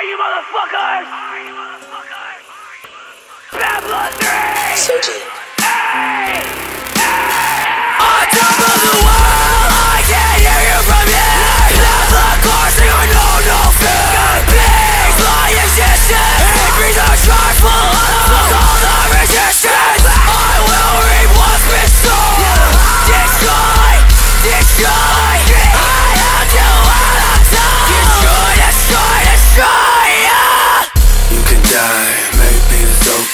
Are you motherfuckers? Bad Blood 3! Soji. Hey! Hey!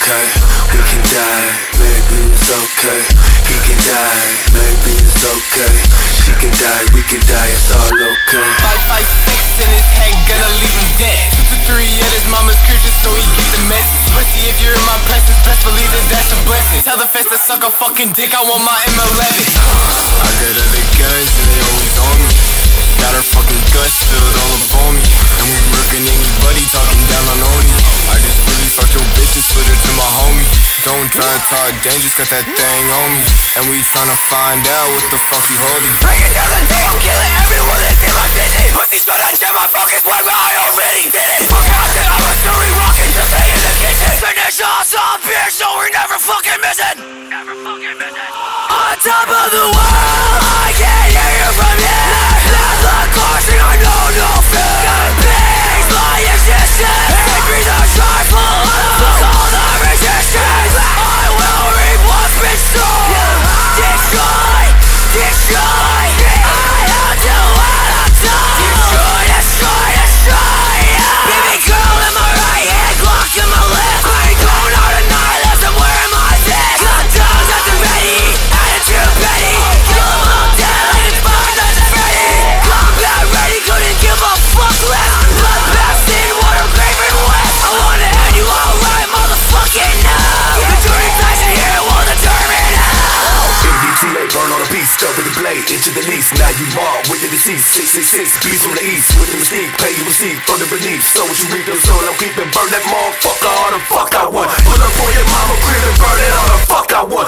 Okay. We can die, maybe it's okay. He can die, maybe it's okay. She can die, we can die, it's all okay. Five, five, six in his head, gonna leave him dead. Two to three at his mama's crib just so he get the message. Pussy, if you're in my presence, best believe that that's a blessing. Tell the feds to suck a fucking dick, I want my M11. I got other guns and they always on me. Got her fucking guts filled all up Don't try to talk dangerous, got that thing on me. And we tryna find out what the fuck he holding. It down the day, I'm killing everyone that's in my city Pussies gonna check my focus when I already did it. Fuck out there, I'm a story rockin', just stay in the kitchen. Finish us off, bitch, so we never fucking miss it. Never fucking miss On top of the world, I can hear you from here. Luck coursing, I know no fear. Pigs, my existence into the least. Now you are with the deceased. 666 beats from the east with the mystique. Pay you receive from the beneath. So what you reap, them soul I'm keeping. Burn that motherfucker all the fuck I want. Pull up on your mama crib and burn it all the fuck I want.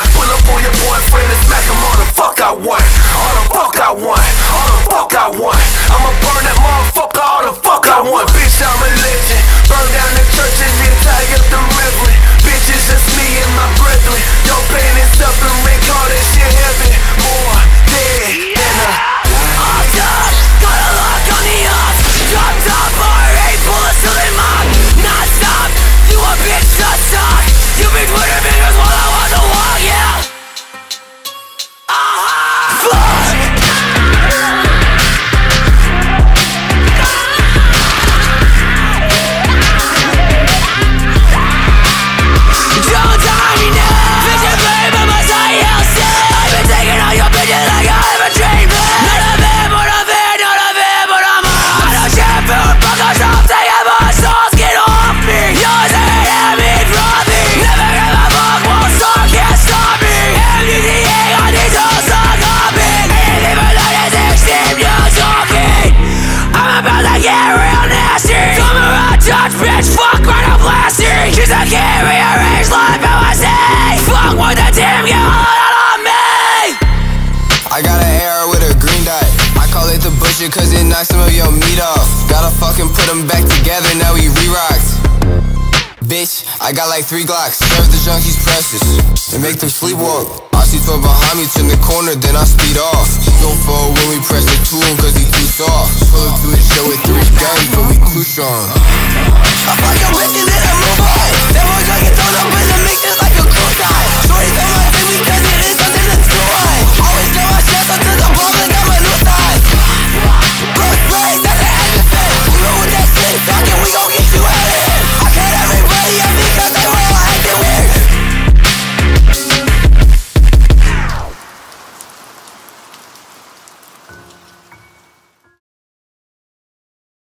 Life, I Fuck the team, get all out on me I got an arrow with a green dot. I call it the butcher cause it knocks some of your meat off. Gotta fucking put them back together, now we re-rocked. Bitch, I got like three Glocks. Serve the junkies precious and make them sleepwalk. I see 12 behind me, turn the corner, then I speed off. Don't fall